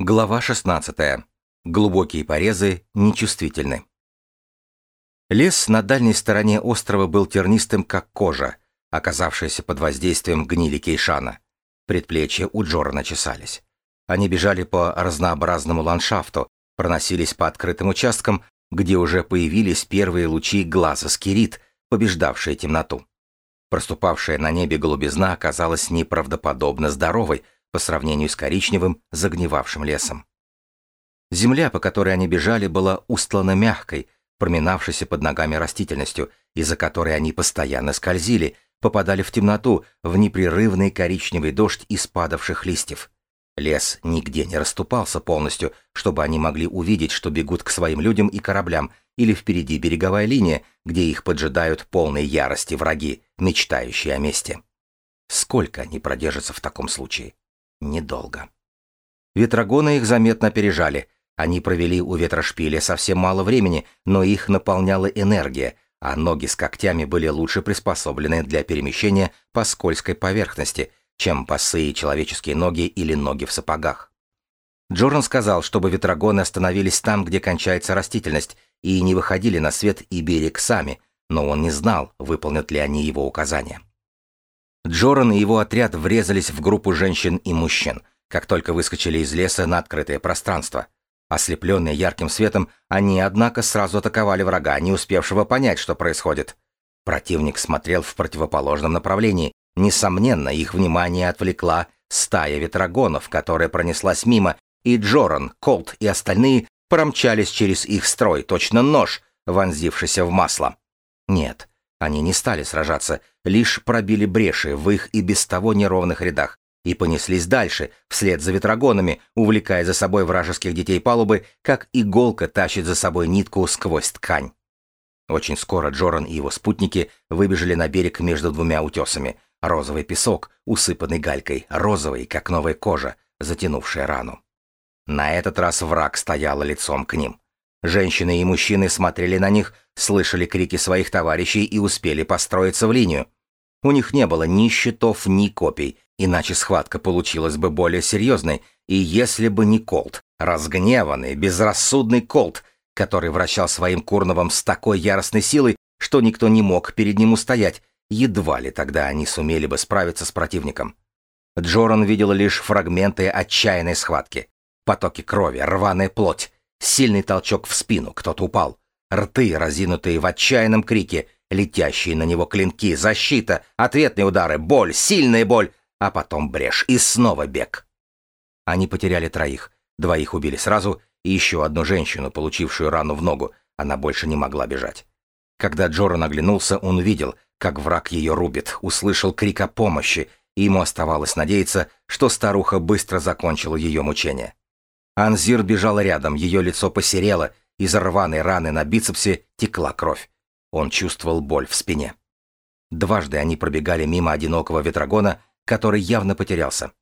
Глава 16. Глубокие порезы нечувствительны. Лес на дальней стороне острова был тернистым, как кожа, оказавшаяся под воздействием гнили Кейшана. Предплечья у Джора чесались. Они бежали по разнообразному ландшафту, проносились по открытым участкам, где уже появились первые лучи глаза скирит, побеждавшие темноту. Проступавшая на небе голубизна оказалась неправдоподобно здоровой, по сравнению с коричневым, загнивавшим лесом. Земля, по которой они бежали, была устлана мягкой, проминавшейся под ногами растительностью, из-за которой они постоянно скользили, попадали в темноту, в непрерывный коричневый дождь из падавших листьев. Лес нигде не расступался полностью, чтобы они могли увидеть, что бегут к своим людям и кораблям, или впереди береговая линия, где их поджидают полные ярости враги, мечтающие о мести. Сколько они продержатся в таком случае? Недолго. Ветрогоны их заметно опережали. Они провели у ветрошпиля совсем мало времени, но их наполняла энергия, а ноги с когтями были лучше приспособлены для перемещения по скользкой поверхности, чем босые человеческие ноги или ноги в сапогах. Джордан сказал, чтобы ветрогоны остановились там, где кончается растительность, и не выходили на свет и берег сами, но он не знал, выполнят ли они его указания. Джоран и его отряд врезались в группу женщин и мужчин, как только выскочили из леса на открытое пространство. Ослепленные ярким светом, они, однако, сразу атаковали врага, не успевшего понять, что происходит. Противник смотрел в противоположном направлении. Несомненно, их внимание отвлекла стая ветрогонов, которая пронеслась мимо, и Джоран, Колт и остальные промчались через их строй, точно нож, вонзившийся в масло. Нет, они не стали сражаться, лишь пробили бреши в их и без того неровных рядах и понеслись дальше, вслед за ветрогонами, увлекая за собой вражеских детей палубы, как иголка тащит за собой нитку сквозь ткань. Очень скоро Джоран и его спутники выбежали на берег между двумя утесами. Розовый песок, усыпанный галькой, розовый, как новая кожа, затянувшая рану. На этот раз враг стоял лицом к ним. Женщины и мужчины смотрели на них, слышали крики своих товарищей и успели построиться в линию. У них не было ни щитов, ни копий, иначе схватка получилась бы более серьезной, и если бы не Колт, разгневанный, безрассудный Колт, который вращал своим Курновым с такой яростной силой, что никто не мог перед ним устоять, едва ли тогда они сумели бы справиться с противником. Джоран видел лишь фрагменты отчаянной схватки. Потоки крови, рваная плоть, Сильный толчок в спину, кто-то упал. Рты, разинутые в отчаянном крике, летящие на него клинки, защита, ответные удары, боль, сильная боль, а потом брешь и снова бег. Они потеряли троих, двоих убили сразу, и еще одну женщину, получившую рану в ногу, она больше не могла бежать. Когда Джоран оглянулся, он увидел, как враг ее рубит, услышал крик о помощи, и ему оставалось надеяться, что старуха быстро закончила ее мучение. Анзир бежала рядом, ее лицо посерело, из рваной раны на бицепсе текла кровь. Он чувствовал боль в спине. Дважды они пробегали мимо одинокого ветрогона, который явно потерялся.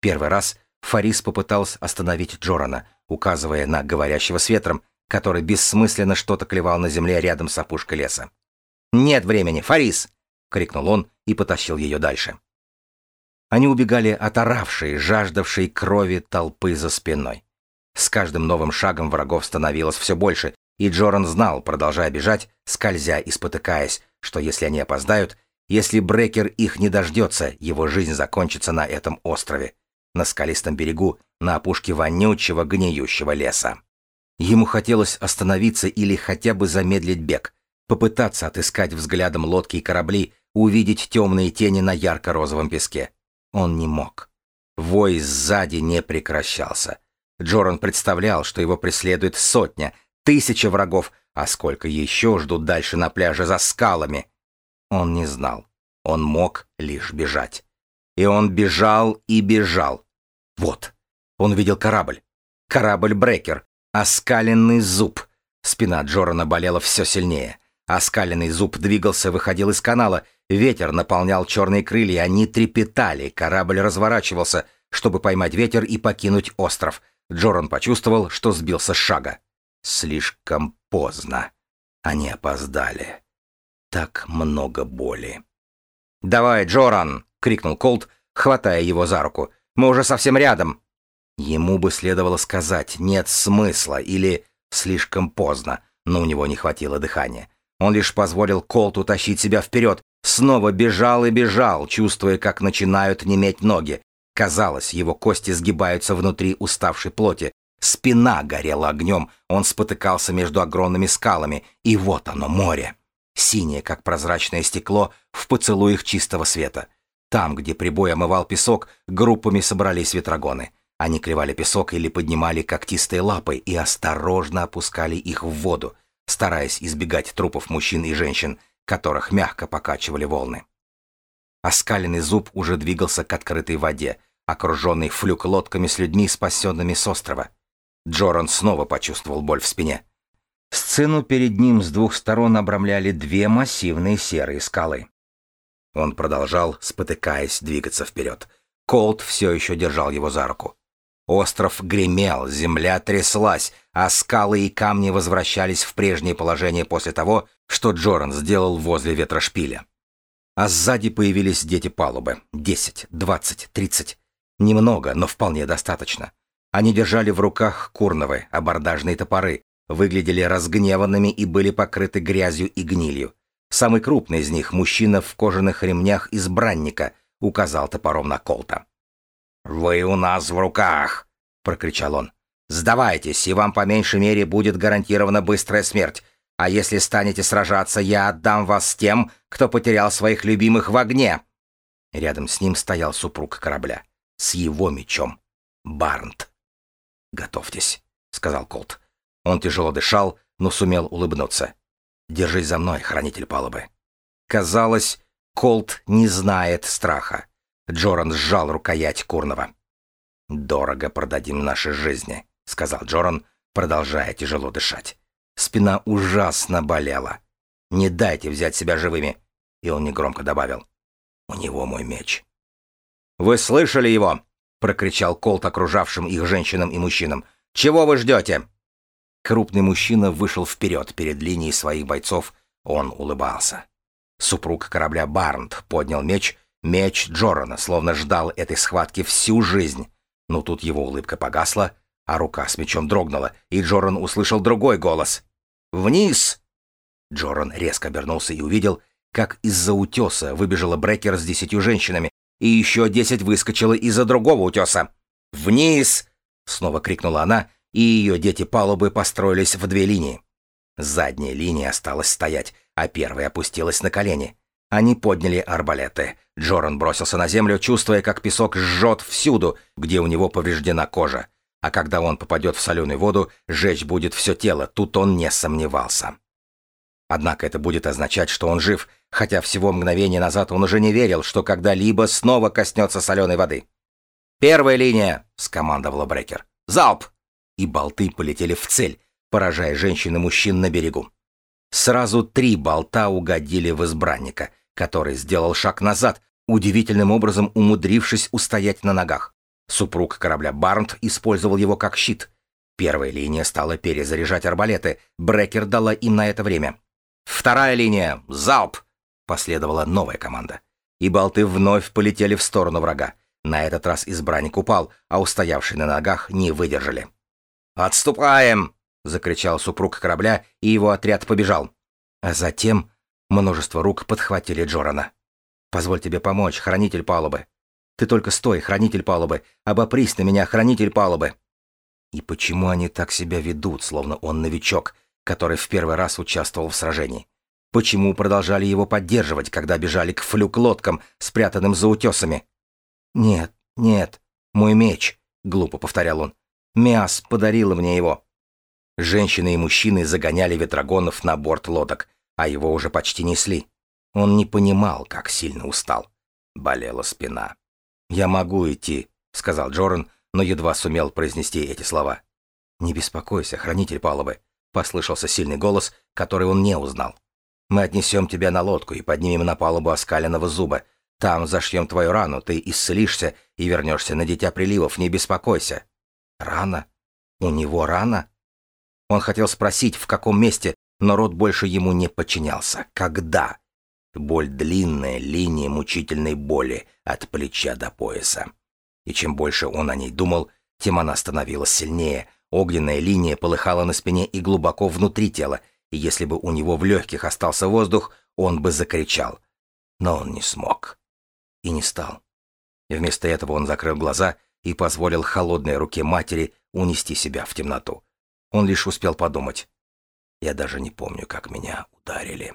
Первый раз Фарис попытался остановить Джорана, указывая на говорящего с ветром, который бессмысленно что-то клевал на земле рядом с опушкой леса. «Нет времени, Фарис!» — крикнул он и потащил ее дальше. Они убегали от оравшей, жаждавшей крови толпы за спиной. С каждым новым шагом врагов становилось все больше, и Джоран знал, продолжая бежать, скользя и спотыкаясь, что если они опоздают, если Брекер их не дождется, его жизнь закончится на этом острове, на скалистом берегу, на опушке вонючего гниющего леса. Ему хотелось остановиться или хотя бы замедлить бег, попытаться отыскать взглядом лодки и корабли, увидеть темные тени на ярко-розовом песке. Он не мог. Вой сзади не прекращался. Джоран представлял, что его преследует сотня, тысяча врагов, а сколько еще ждут дальше на пляже за скалами. Он не знал. Он мог лишь бежать. И он бежал и бежал. Вот. Он видел корабль. Корабль-брекер. Оскаленный зуб. Спина Джорана болела все сильнее. Оскаленный зуб двигался, выходил из канала. Ветер наполнял черные крылья, они трепетали. Корабль разворачивался, чтобы поймать ветер и покинуть остров — Джоран почувствовал, что сбился с шага. Слишком поздно. Они опоздали. Так много боли. «Давай, Джоран!» — крикнул Колт, хватая его за руку. «Мы уже совсем рядом!» Ему бы следовало сказать «нет смысла» или «слишком поздно», но у него не хватило дыхания. Он лишь позволил Колту тащить себя вперед, снова бежал и бежал, чувствуя, как начинают неметь ноги. Казалось, его кости сгибаются внутри уставшей плоти. Спина горела огнем, он спотыкался между огромными скалами, и вот оно, море. Синее, как прозрачное стекло, в поцелуях чистого света. Там, где прибой омывал песок, группами собрались ветрогоны. Они клевали песок или поднимали когтистые лапы и осторожно опускали их в воду, стараясь избегать трупов мужчин и женщин, которых мягко покачивали волны. Оскаленный зуб уже двигался к открытой воде, окруженный флюк-лодками с людьми, спасенными с острова. Джоран снова почувствовал боль в спине. Сцену перед ним с двух сторон обрамляли две массивные серые скалы. Он продолжал, спотыкаясь, двигаться вперед. Колт все еще держал его за руку. Остров гремел, земля тряслась, а скалы и камни возвращались в прежнее положение после того, что Джоран сделал возле ветрошпиля. А сзади появились дети палубы. Десять, двадцать, тридцать. Немного, но вполне достаточно. Они держали в руках курновы, абордажные топоры, выглядели разгневанными и были покрыты грязью и гнилью. Самый крупный из них, мужчина в кожаных ремнях избранника, указал топором на Колта. «Вы у нас в руках!» — прокричал он. «Сдавайтесь, и вам по меньшей мере будет гарантирована быстрая смерть. А если станете сражаться, я отдам вас тем, кто потерял своих любимых в огне!» Рядом с ним стоял супруг корабля. С его мечом. Барнт. «Готовьтесь», — сказал Колт. Он тяжело дышал, но сумел улыбнуться. «Держись за мной, хранитель палубы». Казалось, Колт не знает страха. Джоран сжал рукоять Курнова. «Дорого продадим наши жизни», — сказал Джоран, продолжая тяжело дышать. Спина ужасно болела. «Не дайте взять себя живыми», — и он негромко добавил. «У него мой меч». «Вы слышали его?» — прокричал Колт окружавшим их женщинам и мужчинам. «Чего вы ждете?» Крупный мужчина вышел вперед перед линией своих бойцов. Он улыбался. Супруг корабля Барнт поднял меч Меч Джорана словно ждал этой схватки всю жизнь. Но тут его улыбка погасла, а рука с мечом дрогнула, и Джоран услышал другой голос. «Вниз!» Джоран резко обернулся и увидел, как из-за утеса выбежала Брекер с десятью женщинами, и еще десять выскочило из-за другого утеса. «Вниз!» — снова крикнула она, и ее дети палубы построились в две линии. Задняя линия осталась стоять, а первая опустилась на колени. Они подняли арбалеты. Джоран бросился на землю, чувствуя, как песок жжет всюду, где у него повреждена кожа. А когда он попадет в соленую воду, жечь будет все тело, тут он не сомневался. Однако это будет означать, что он жив, хотя всего мгновение назад он уже не верил, что когда-либо снова коснется соленой воды. «Первая линия!» — скомандовала Брекер. «Залп!» И болты полетели в цель, поражая женщин и мужчин на берегу. Сразу три болта угодили в избранника, который сделал шаг назад, удивительным образом умудрившись устоять на ногах. Супруг корабля Барнт использовал его как щит. Первая линия стала перезаряжать арбалеты, Брекер дала им на это время. «Вторая линия! Залп!» — последовала новая команда. И болты вновь полетели в сторону врага. На этот раз избранник упал, а устоявшие на ногах не выдержали. «Отступаем!» закричал супруг корабля, и его отряд побежал. А затем множество рук подхватили Джорана. «Позволь тебе помочь, хранитель палубы. Ты только стой, хранитель палубы. Обопрись на меня, хранитель палубы». И почему они так себя ведут, словно он новичок, который в первый раз участвовал в сражении? Почему продолжали его поддерживать, когда бежали к флюк-лодкам, спрятанным за утесами? «Нет, нет, мой меч», — глупо повторял он. «Миас подарила мне его». Женщины и мужчины загоняли ветрогонов на борт лодок, а его уже почти несли. Он не понимал, как сильно устал. Болела спина. «Я могу идти», — сказал Джоран, но едва сумел произнести эти слова. «Не беспокойся, хранитель палубы», — послышался сильный голос, который он не узнал. «Мы отнесем тебя на лодку и поднимем на палубу оскаленного зуба. Там зашьем твою рану, ты исцелишься и вернешься на Дитя Приливов, не беспокойся». «Рана? У него рана?» Он хотел спросить, в каком месте, но рот больше ему не подчинялся. Когда? Боль длинная, линия мучительной боли от плеча до пояса. И чем больше он о ней думал, тем она становилась сильнее, огненная линия полыхала на спине и глубоко внутри тела, и если бы у него в легких остался воздух, он бы закричал. Но он не смог. И не стал. Вместо этого он закрыл глаза и позволил холодной руке матери унести себя в темноту. Он лишь успел подумать. Я даже не помню, как меня ударили.